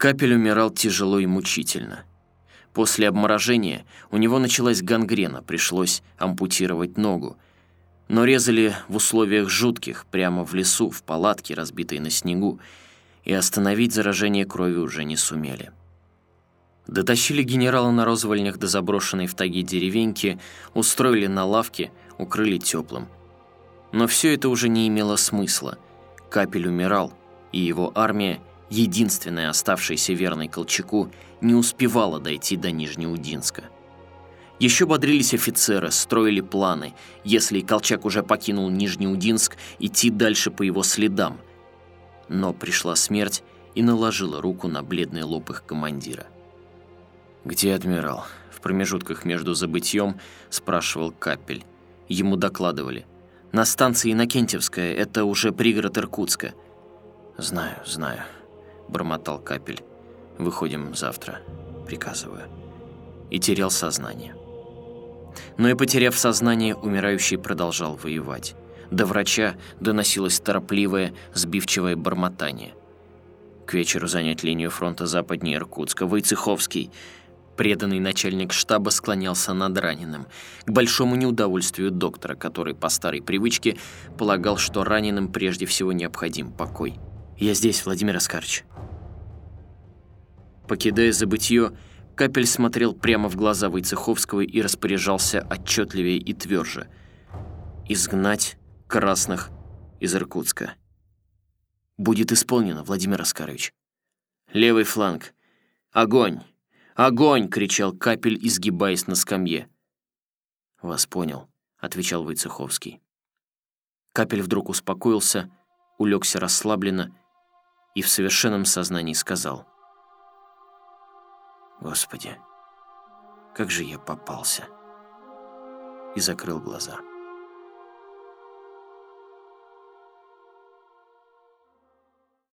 Капель умирал тяжело и мучительно. После обморожения у него началась гангрена, пришлось ампутировать ногу. Но резали в условиях жутких, прямо в лесу, в палатке, разбитой на снегу, и остановить заражение крови уже не сумели. Дотащили генерала на розвольнях до заброшенной в таги деревеньки, устроили на лавке, укрыли теплым. Но все это уже не имело смысла. Капель умирал, и его армия, единственная оставшаяся верной Колчаку, не успевала дойти до Нижнеудинска. Еще бодрились офицеры, строили планы, если Колчак уже покинул Нижнеудинск, идти дальше по его следам. Но пришла смерть и наложила руку на бледный лоб их командира. «Где адмирал?» В промежутках между забытьем спрашивал Капель. Ему докладывали. «На станции Иннокентьевская, это уже пригород Иркутска». «Знаю, знаю», — бормотал Капель. «Выходим завтра, приказываю». И терял сознание. Но и потеряв сознание, умирающий продолжал воевать. До врача доносилось торопливое, сбивчивое бормотание. К вечеру занять линию фронта западнее Иркутска. Войцеховский — Преданный начальник штаба склонялся над раненым, к большому неудовольствию доктора, который по старой привычке полагал, что раненым прежде всего необходим покой. «Я здесь, Владимир Оскарович». Покидая забытье, Капель смотрел прямо в глаза Войцеховского и распоряжался отчетливее и тверже. «Изгнать красных из Иркутска». «Будет исполнено, Владимир Оскарович». «Левый фланг. Огонь!» «Огонь!» — кричал капель, изгибаясь на скамье. «Вас понял», — отвечал Войцеховский. Капель вдруг успокоился, улегся расслабленно и в совершенном сознании сказал. «Господи, как же я попался!» и закрыл глаза.